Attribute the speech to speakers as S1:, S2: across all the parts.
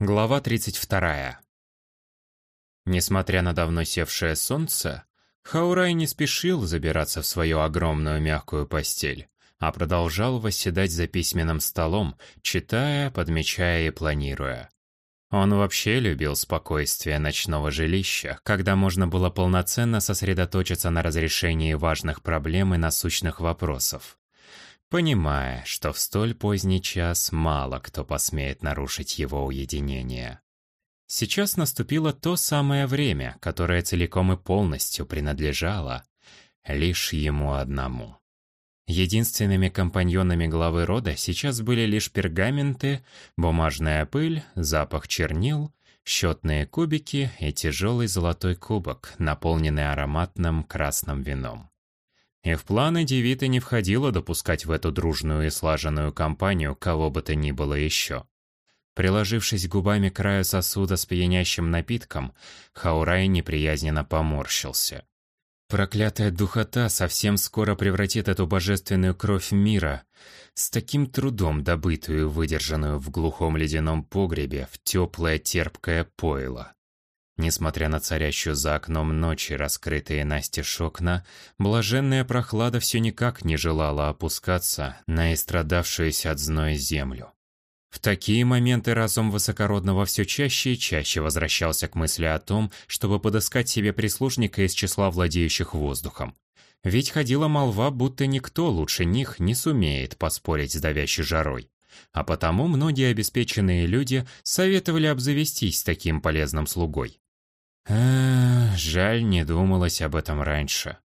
S1: Глава 32. Несмотря на давно севшее солнце, Хаурай не спешил забираться в свою огромную мягкую постель, а продолжал восседать за письменным столом, читая, подмечая и планируя. Он вообще любил спокойствие ночного жилища, когда можно было полноценно сосредоточиться на разрешении важных проблем и насущных вопросов понимая, что в столь поздний час мало кто посмеет нарушить его уединение. Сейчас наступило то самое время, которое целиком и полностью принадлежало лишь ему одному. Единственными компаньонами главы рода сейчас были лишь пергаменты, бумажная пыль, запах чернил, счетные кубики и тяжелый золотой кубок, наполненный ароматным красным вином. И в планы Девита не входило допускать в эту дружную и слаженную компанию кого бы то ни было еще. Приложившись губами к краю сосуда с пьянящим напитком, Хаурай неприязненно поморщился. Проклятая духота совсем скоро превратит эту божественную кровь мира, с таким трудом добытую, выдержанную в глухом ледяном погребе, в теплое терпкое пойло. Несмотря на царящую за окном ночи раскрытые настежь окна, блаженная прохлада все никак не желала опускаться на истрадавшуюся от зноя землю. В такие моменты разум высокородного все чаще и чаще возвращался к мысли о том, чтобы подыскать себе прислужника из числа владеющих воздухом. Ведь ходила молва, будто никто лучше них не сумеет поспорить с давящей жарой. А потому многие обеспеченные люди советовали обзавестись таким полезным слугой. Эх, жаль, не думалось об этом раньше.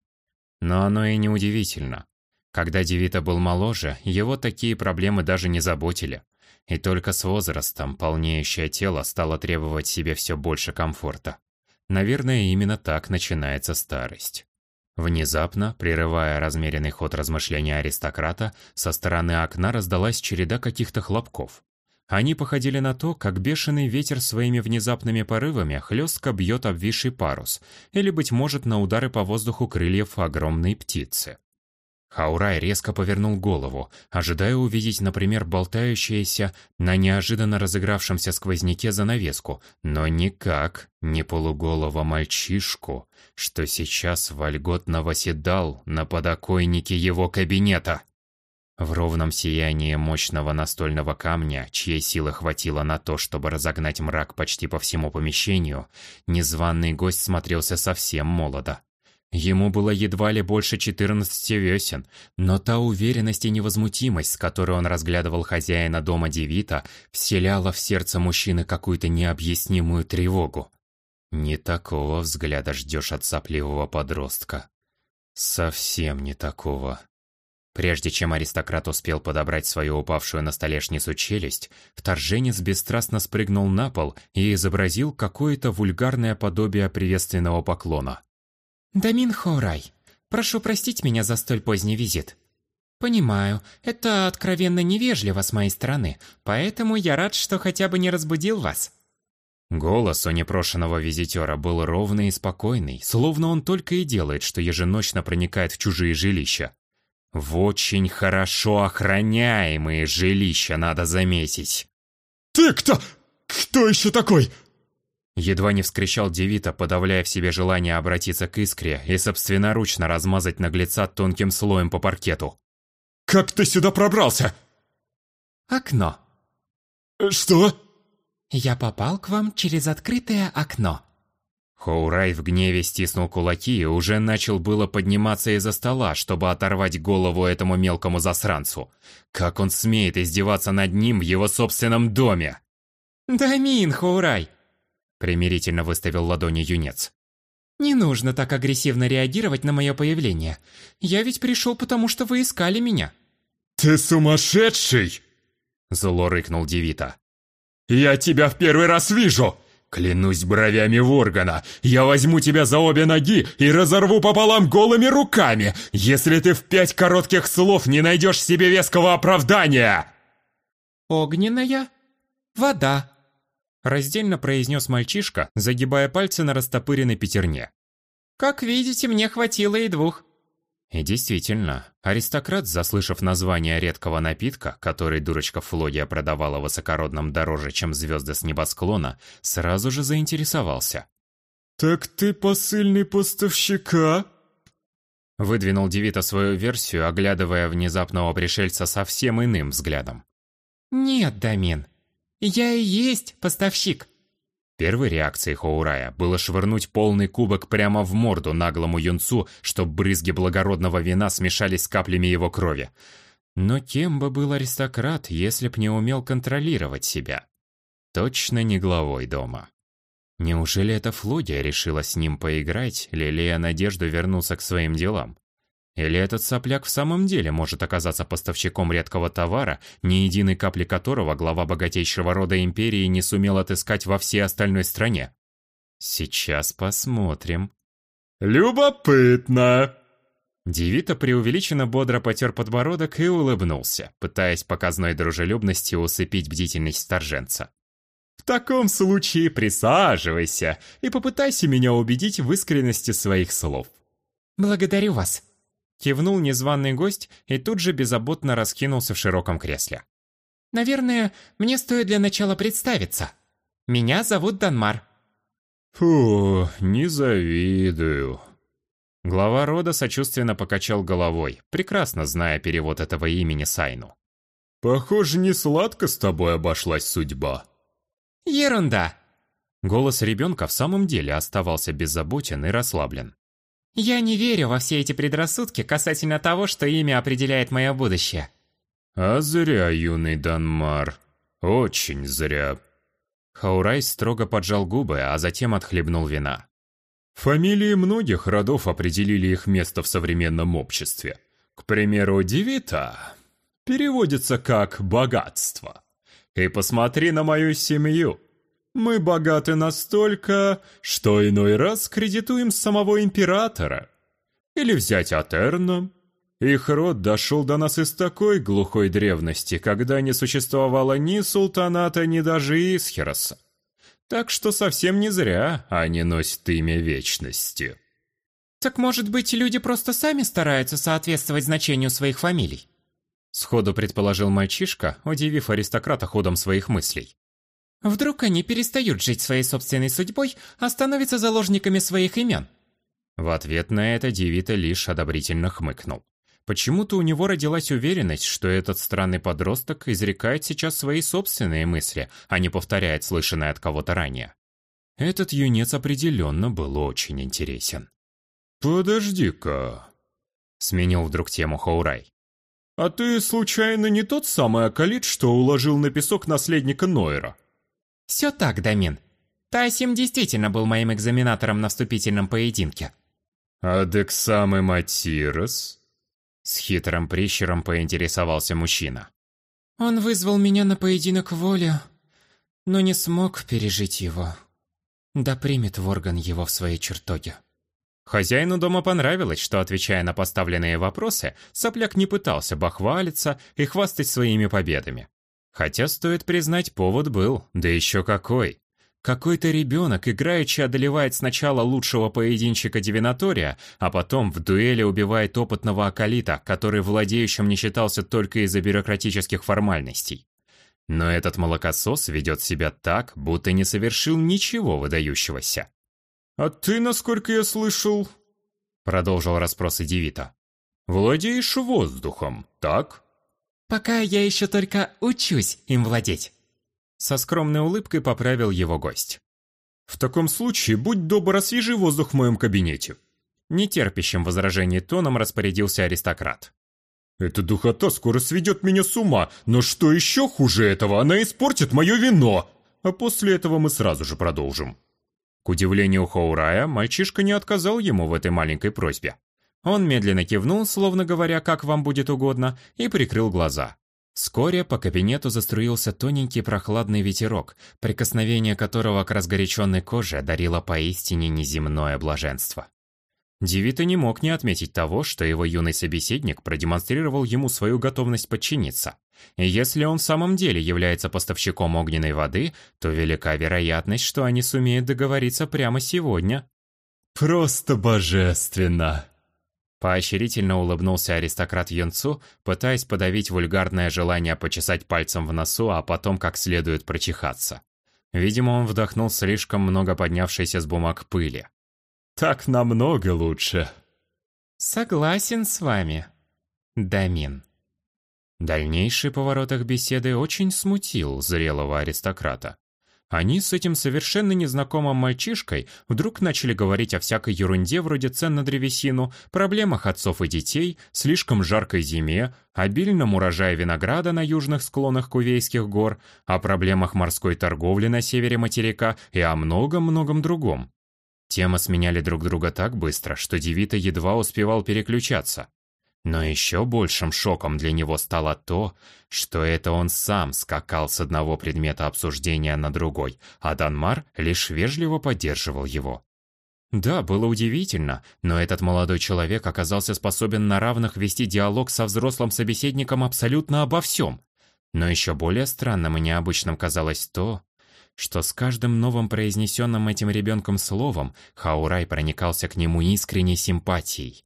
S1: Но оно и не удивительно. Когда Девита был моложе, его такие проблемы даже не заботили. И только с возрастом полнеющее тело стало требовать себе все больше комфорта. Наверное, именно так начинается старость. Внезапно, прерывая размеренный ход размышления аристократа, со стороны окна раздалась череда каких-то хлопков. Они походили на то, как бешеный ветер своими внезапными порывами хлестко бьет обвисший парус, или, быть может, на удары по воздуху крыльев огромной птицы. Хаурай резко повернул голову, ожидая увидеть, например, болтающуюся на неожиданно разыгравшемся сквозняке занавеску, но никак не полуголого мальчишку, что сейчас вольготно восседал на подоконнике его кабинета. В ровном сиянии мощного настольного камня, чьей силы хватило на то, чтобы разогнать мрак почти по всему помещению, незваный гость смотрелся совсем молодо. Ему было едва ли больше 14 весен, но та уверенность и невозмутимость, с которой он разглядывал хозяина дома Девита, вселяла в сердце мужчины какую-то необъяснимую тревогу. Не такого взгляда ждешь от сопливого подростка. Совсем не такого. Прежде чем аристократ успел подобрать свою упавшую на столешницу челюсть, вторженец бесстрастно спрыгнул на пол и изобразил какое-то вульгарное подобие приветственного поклона.
S2: «Дамин Хоурай, прошу простить меня за столь поздний визит. Понимаю, это откровенно невежливо с моей стороны, поэтому я рад, что хотя бы не разбудил вас».
S1: Голос у непрошенного визитера был ровный и спокойный, словно он только и делает, что еженочно проникает в чужие жилища. В очень хорошо охраняемые жилища, надо заметить.
S3: «Ты кто? Кто еще такой?»
S1: Едва не вскричал Девита, подавляя в себе желание обратиться к Искре и собственноручно размазать наглеца тонким слоем по паркету.
S3: «Как ты сюда пробрался?»
S2: «Окно».
S3: «Что?»
S2: «Я попал к вам через открытое окно».
S1: Хоурай в гневе стиснул кулаки и уже начал было подниматься из-за стола, чтобы оторвать голову этому мелкому засранцу. Как он смеет издеваться над ним в его собственном доме?
S2: «Дамин, Хоурай!»
S1: Примирительно выставил ладони юнец.
S2: «Не нужно так агрессивно реагировать на мое появление. Я ведь пришел, потому что вы искали меня».
S3: «Ты сумасшедший!»
S1: Зло рыкнул Девита.
S3: «Я тебя в первый раз вижу!» Клянусь бровями Воргана, я возьму тебя за обе ноги и разорву пополам голыми руками, если ты в пять коротких слов не найдешь себе веского оправдания!»
S2: «Огненная? Вода!»
S1: Раздельно произнес мальчишка, загибая пальцы на растопыренной пятерне.
S2: «Как видите, мне хватило и двух».
S1: И действительно, аристократ, заслышав название редкого напитка, который дурочка Флодия продавала высокородным дороже, чем звезды с небосклона, сразу же заинтересовался.
S3: «Так ты посыльный поставщика?»
S1: Выдвинул Девита свою версию, оглядывая внезапного пришельца совсем иным взглядом.
S2: «Нет, Дамин, я и есть поставщик.
S1: Первой реакцией Хоурая было швырнуть полный кубок прямо в морду наглому юнцу, чтобы брызги благородного вина смешались с каплями его крови. Но кем бы был аристократ, если б не умел контролировать себя? Точно не главой дома. Неужели эта Флодия решила с ним поиграть, лелея надежду вернуться к своим делам? Или этот сопляк в самом деле может оказаться поставщиком редкого товара, ни единой капли которого глава богатейшего рода империи не сумел отыскать во всей остальной стране? Сейчас посмотрим.
S3: «Любопытно!»
S1: Девита преувеличенно бодро потер подбородок и улыбнулся, пытаясь показной дружелюбности усыпить бдительность вторженца.
S3: «В таком случае присаживайся и попытайся меня убедить в искренности своих слов».
S2: «Благодарю вас»,
S1: Кивнул незваный гость и тут же беззаботно раскинулся в широком кресле.
S2: «Наверное, мне стоит для начала представиться. Меня зовут Данмар».
S1: «Фу, не завидую». Глава рода сочувственно покачал головой, прекрасно зная перевод этого имени Сайну.
S3: «Похоже, не сладко с тобой обошлась судьба».
S2: «Ерунда!»
S1: Голос ребенка в самом деле оставался беззаботен и расслаблен.
S2: Я не верю во все эти предрассудки касательно того, что имя определяет мое будущее.
S1: А зря, юный Данмар. Очень зря. Хаурай строго поджал губы, а затем отхлебнул вина.
S3: Фамилии многих родов определили их место в современном обществе. К примеру, Девита переводится как «богатство». И посмотри на мою семью. Мы богаты настолько, что иной раз кредитуем самого императора. Или взять Атерно. Их род дошел до нас из такой глухой древности, когда не существовало ни султаната, ни даже Исхероса. Так что совсем не зря они носят имя Вечности.
S2: Так может быть, люди просто сами стараются соответствовать значению своих фамилий?
S1: Сходу предположил мальчишка, удивив аристократа ходом своих мыслей.
S2: Вдруг они перестают жить своей собственной судьбой, а становятся заложниками своих имен?
S1: В ответ на это Девита лишь одобрительно хмыкнул. Почему-то у него родилась уверенность, что этот странный подросток изрекает сейчас свои собственные мысли, а не повторяет слышанное от кого-то ранее. Этот юнец определенно был очень интересен.
S3: «Подожди-ка», —
S1: сменил вдруг тему Хоурай.
S3: «А ты, случайно, не тот самый Акалит, что уложил на песок наследника Нойра?»
S2: Все так, Дамин. Тасим действительно был моим экзаменатором на вступительном поединке.
S3: «Адек самый Матирос?»
S1: С хитрым прищером поинтересовался мужчина.
S2: Он вызвал меня на поединок воли, но не смог пережить его. Да примет Ворган его в своей чертоге.
S1: Хозяину дома понравилось, что, отвечая на поставленные вопросы, сопляк не пытался бахвалиться и хвастать своими победами. Хотя, стоит признать, повод был, да еще какой. Какой-то ребенок играючи одолевает сначала лучшего поединщика Дивинатория, а потом в дуэли убивает опытного Акалита, который владеющим не считался только из-за бюрократических формальностей. Но этот молокосос ведет себя так, будто не совершил ничего выдающегося.
S3: «А ты, насколько я слышал...» Продолжил расспросы Девита. «Владеешь воздухом, так?»
S2: Пока я еще только учусь им владеть.
S1: Со скромной улыбкой поправил его гость.
S3: В таком случае, будь добр, освежи воздух в моем кабинете.
S1: Нетерпящим возражений тоном распорядился аристократ.
S3: Эта духота скоро сведет меня с ума, но что еще хуже этого, она испортит мое вино. А после этого мы сразу же продолжим.
S1: К удивлению Хоурая, мальчишка не отказал ему в этой маленькой просьбе. Он медленно кивнул, словно говоря, как вам будет угодно, и прикрыл глаза. Вскоре по кабинету заструился тоненький прохладный ветерок, прикосновение которого к разгоряченной коже дарило поистине неземное блаженство. Девита не мог не отметить того, что его юный собеседник продемонстрировал ему свою готовность подчиниться. И если он в самом деле является поставщиком огненной воды, то велика вероятность, что они сумеют договориться прямо сегодня.
S3: «Просто божественно!»
S1: Поощрительно улыбнулся аристократ Юнцу, пытаясь подавить вульгарное желание почесать пальцем в носу, а потом как следует прочихаться. Видимо, он вдохнул слишком много поднявшейся с бумаг пыли.
S3: «Так намного лучше».
S2: «Согласен с вами, Дамин».
S1: Дальнейший поворот их беседы очень смутил зрелого аристократа. Они с этим совершенно незнакомым мальчишкой вдруг начали говорить о всякой ерунде вроде цен на древесину, проблемах отцов и детей, слишком жаркой зиме, обильном урожае винограда на южных склонах Кувейских гор, о проблемах морской торговли на севере материка и о многом-многом другом. Темы сменяли друг друга так быстро, что Девита едва успевал переключаться. Но еще большим шоком для него стало то, что это он сам скакал с одного предмета обсуждения на другой, а Данмар лишь вежливо поддерживал его. Да, было удивительно, но этот молодой человек оказался способен на равных вести диалог со взрослым собеседником абсолютно обо всем. Но еще более странным и необычным казалось то, что с каждым новым произнесенным этим ребенком словом Хаурай проникался к нему искренней симпатией.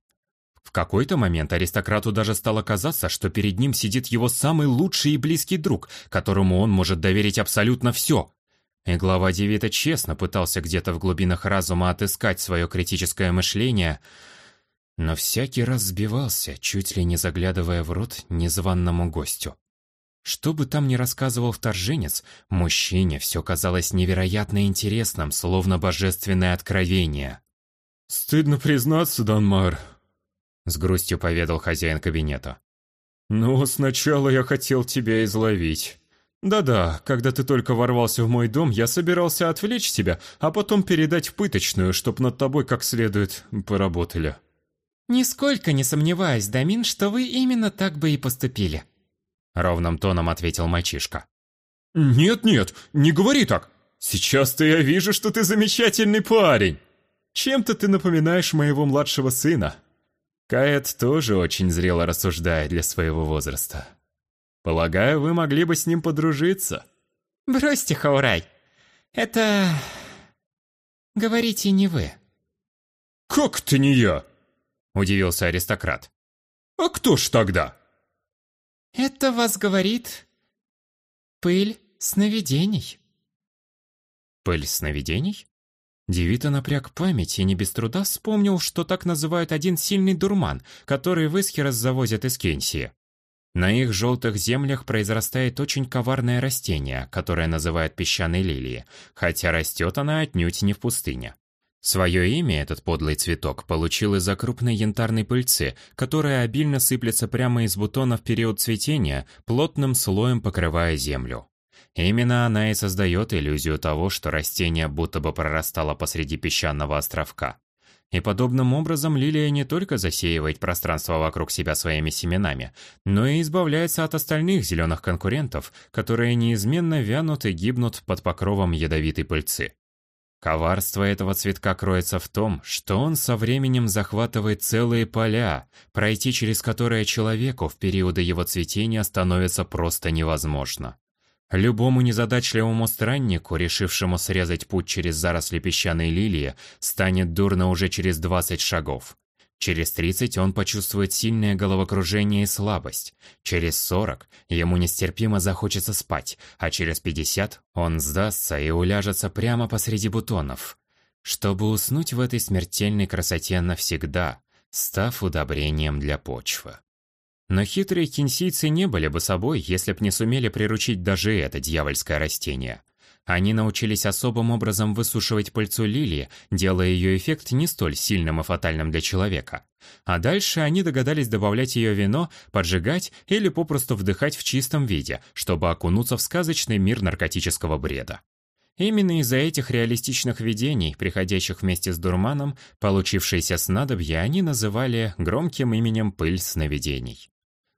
S1: В какой-то момент аристократу даже стало казаться, что перед ним сидит его самый лучший и близкий друг, которому он может доверить абсолютно все. И глава Девита честно пытался где-то в глубинах разума отыскать свое критическое мышление, но всякий раз сбивался, чуть ли не заглядывая в рот незваному гостю. Что бы там ни рассказывал вторженец, мужчине все казалось невероятно интересным, словно божественное откровение.
S3: «Стыдно признаться, Данмар»,
S1: с грустью поведал хозяин кабинета.
S3: «Ну, сначала я хотел тебя изловить. Да-да, когда ты только ворвался в мой дом, я собирался отвлечь тебя, а потом передать в пыточную, чтоб над тобой как следует поработали».
S2: «Нисколько не сомневаюсь, Дамин, что вы именно так бы и поступили», —
S1: ровным тоном ответил мальчишка.
S3: «Нет-нет, не говори так. Сейчас-то я вижу, что ты замечательный парень. Чем-то ты напоминаешь моего младшего сына».
S1: Каэт тоже очень зрело рассуждает для своего возраста. Полагаю, вы могли бы с ним подружиться.
S2: Бросьте, Хаурай. Это... Говорите не вы.
S3: Как ты не я?
S1: Удивился аристократ.
S3: А кто ж тогда?
S2: Это вас говорит... Пыль сновидений.
S1: Пыль сновидений? Девита напряг память и не без труда вспомнил, что так называют один сильный дурман, который в Исхерас завозят из Кенсии. На их желтых землях произрастает очень коварное растение, которое называют песчаной лилией, хотя растет она отнюдь не в пустыне. Свое имя этот подлый цветок получил из-за крупной янтарной пыльцы, которая обильно сыплется прямо из бутона в период цветения, плотным слоем покрывая землю. Именно она и создает иллюзию того, что растение будто бы прорастало посреди песчаного островка. И подобным образом лилия не только засеивает пространство вокруг себя своими семенами, но и избавляется от остальных зеленых конкурентов, которые неизменно вянут и гибнут под покровом ядовитой пыльцы. Коварство этого цветка кроется в том, что он со временем захватывает целые поля, пройти через которые человеку в периоды его цветения становится просто невозможно. Любому незадачливому страннику, решившему срезать путь через заросли песчаной лилии, станет дурно уже через 20 шагов. Через 30 он почувствует сильное головокружение и слабость. Через 40 ему нестерпимо захочется спать, а через 50 он сдастся и уляжется прямо посреди бутонов, чтобы уснуть в этой смертельной красоте навсегда, став удобрением для почвы. Но хитрые кинсийцы не были бы собой, если б не сумели приручить даже это дьявольское растение. Они научились особым образом высушивать пыльцу лилии, делая ее эффект не столь сильным и фатальным для человека. А дальше они догадались добавлять ее вино, поджигать или попросту вдыхать в чистом виде, чтобы окунуться в сказочный мир наркотического бреда. Именно из-за этих реалистичных видений, приходящих вместе с дурманом, получившиеся снадобья они называли громким именем «пыль сновидений».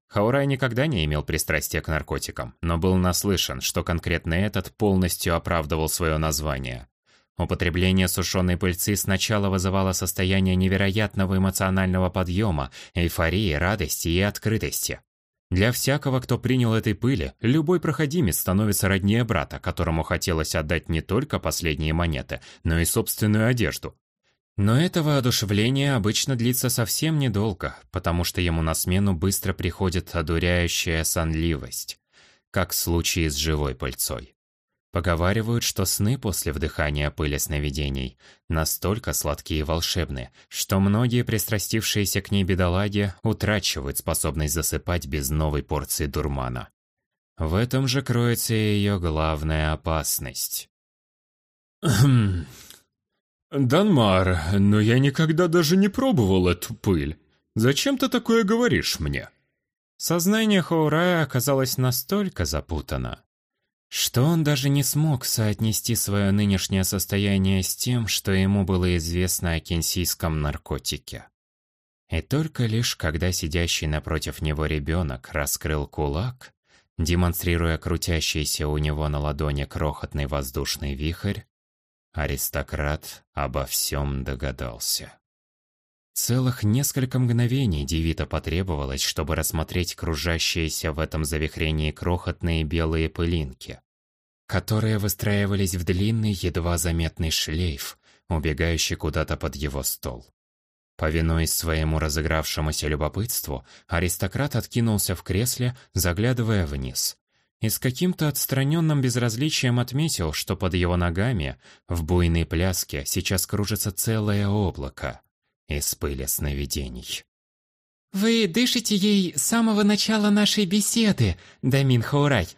S1: Хаурай никогда не имел пристрастия к наркотикам, но был наслышан, что конкретно этот полностью оправдывал свое название. Употребление сушеной пыльцы сначала вызывало состояние невероятного эмоционального подъема, эйфории, радости и открытости. Для всякого, кто принял этой пыли, любой проходимец становится роднее брата, которому хотелось отдать не только последние монеты, но и собственную одежду. Но это воодушевление обычно длится совсем недолго, потому что ему на смену быстро приходит одуряющая сонливость, как в случае с живой пыльцой. Поговаривают, что сны после вдыхания пыли сновидений настолько сладкие и волшебные, что многие пристрастившиеся к ней бедолаги утрачивают способность засыпать без новой порции дурмана. В этом же кроется ее главная опасность.
S3: «Данмар, но я никогда даже не пробовал эту пыль. Зачем ты такое говоришь мне?»
S1: Сознание Хоурая оказалось настолько запутано, что он даже не смог соотнести свое нынешнее состояние с тем, что ему было известно о кенсийском наркотике. И только лишь когда сидящий напротив него ребенок раскрыл кулак, демонстрируя крутящийся у него на ладони крохотный воздушный вихрь, Аристократ обо всем догадался. Целых несколько мгновений Девита потребовалось, чтобы рассмотреть кружащиеся в этом завихрении крохотные белые пылинки, которые выстраивались в длинный, едва заметный шлейф, убегающий куда-то под его стол. Повинуясь своему разыгравшемуся любопытству, аристократ откинулся в кресле, заглядывая вниз, и с каким-то отстраненным безразличием отметил, что под его ногами в буйной пляске сейчас кружится целое облако из пыли сновидений.
S2: «Вы дышите ей с самого начала нашей беседы, Дамин Хаурай!»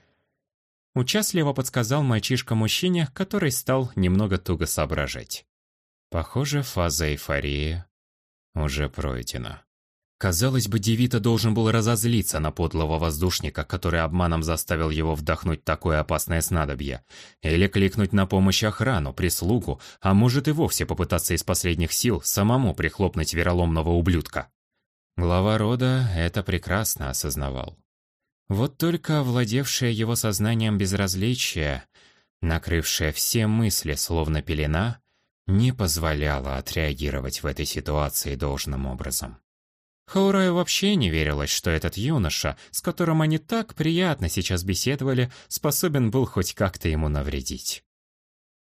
S1: Участливо подсказал мальчишка мужчине, который стал немного туго соображать. Похоже, фаза эйфории уже пройдена. Казалось бы, Девита должен был разозлиться на подлого воздушника, который обманом заставил его вдохнуть такое опасное снадобье. Или кликнуть на помощь охрану, прислугу, а может и вовсе попытаться из последних сил самому прихлопнуть вероломного ублюдка. Глава рода это прекрасно осознавал. Вот только овладевшее его сознанием безразличие, накрывшее все мысли словно пелена, не позволяло отреагировать в этой ситуации должным образом. Хаураю вообще не верилось, что этот юноша, с которым они так приятно сейчас беседовали, способен был хоть как-то ему навредить.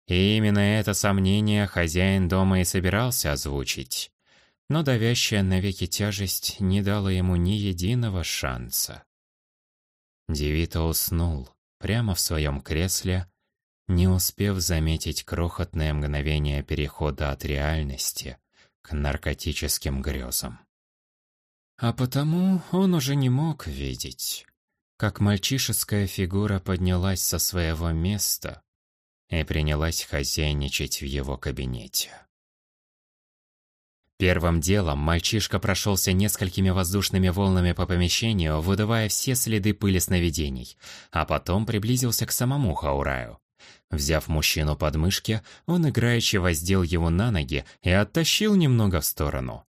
S1: И именно это сомнение хозяин дома и собирался озвучить. Но давящая навеки тяжесть не дала ему ни единого шанса. Девита уснул прямо в своем кресле, не успев заметить крохотное мгновение перехода от реальности к наркотическим грезам. А потому он уже не мог видеть, как мальчишеская фигура поднялась со своего места и принялась хозяйничать в его кабинете. Первым делом мальчишка прошелся несколькими воздушными волнами по помещению, выдавая все следы пыли сновидений, а потом приблизился к самому Хаураю. Взяв мужчину под мышки, он играючи воздел его на ноги и оттащил немного в сторону.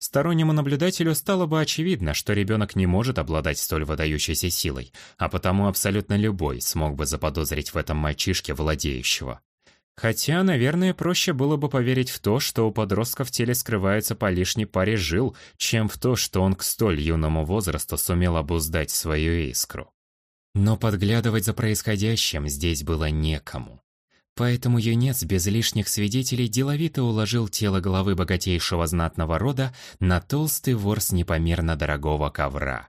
S1: Стороннему наблюдателю стало бы очевидно, что ребенок не может обладать столь выдающейся силой, а потому абсолютно любой смог бы заподозрить в этом мальчишке владеющего. Хотя, наверное, проще было бы поверить в то, что у подростка в теле скрывается по лишней паре жил, чем в то, что он к столь юному возрасту сумел обуздать свою искру. Но подглядывать за происходящим здесь было некому. Поэтому юнец без лишних свидетелей деловито уложил тело главы богатейшего знатного рода на толстый ворс непомерно дорогого ковра.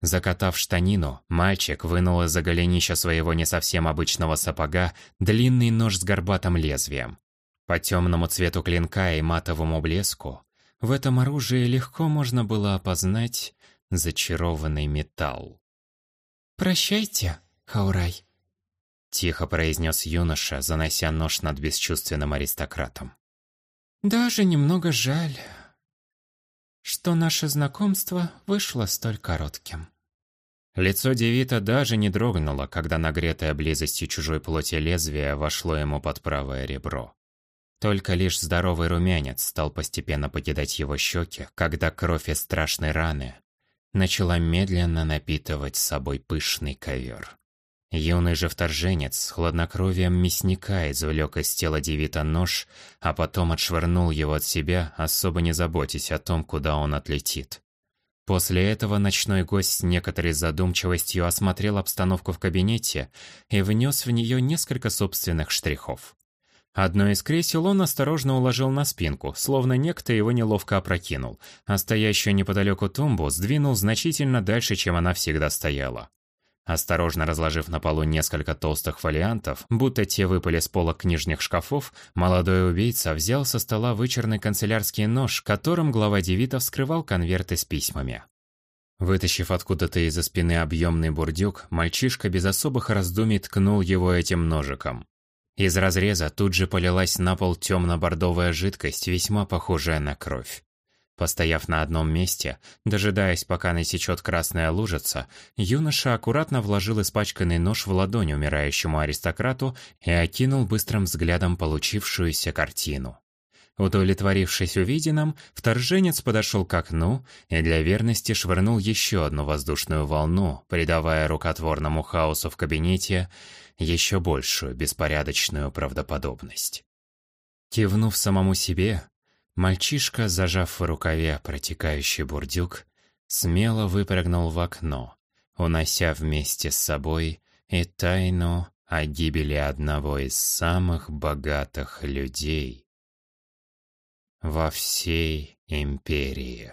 S1: Закатав штанину, мальчик вынул из-за голенища своего не совсем обычного сапога длинный нож с горбатым лезвием. По темному цвету клинка и матовому блеску в этом оружии легко можно было опознать зачарованный металл.
S2: «Прощайте, Хаурай»,
S1: Тихо произнес юноша, занося нож над бесчувственным аристократом.
S2: «Даже немного жаль, что наше знакомство вышло столь коротким».
S1: Лицо Девита даже не дрогнуло, когда нагретое близостью чужой плоти лезвие вошло ему под правое ребро. Только лишь здоровый румянец стал постепенно покидать его щеки, когда кровь из страшной раны начала медленно напитывать собой пышный ковер. Юный же вторженец с хладнокровием мясника извлек из тела Девита нож, а потом отшвырнул его от себя, особо не заботясь о том, куда он отлетит. После этого ночной гость с некоторой задумчивостью осмотрел обстановку в кабинете и внес в нее несколько собственных штрихов. Одно из кресел он осторожно уложил на спинку, словно некто его неловко опрокинул, а стоящую неподалеку тумбу сдвинул значительно дальше, чем она всегда стояла. Осторожно разложив на полу несколько толстых фолиантов, будто те выпали с полок книжных шкафов, молодой убийца взял со стола вычерный канцелярский нож, которым глава Девита вскрывал конверты с письмами. Вытащив откуда-то из-за спины объемный бурдюк, мальчишка без особых раздумий ткнул его этим ножиком. Из разреза тут же полилась на пол темно-бордовая жидкость, весьма похожая на кровь. Постояв на одном месте, дожидаясь, пока насечет красная лужица, юноша аккуратно вложил испачканный нож в ладонь умирающему аристократу и окинул быстрым взглядом получившуюся картину. Удовлетворившись увиденным, вторженец подошел к окну и для верности швырнул еще одну воздушную волну, придавая рукотворному хаосу в кабинете еще большую беспорядочную правдоподобность. Кивнув самому себе, мальчишка, зажав в рукаве протекающий бурдюк, смело выпрыгнул в окно, унося вместе с собой и тайну о гибели одного из самых богатых людей во всей империи.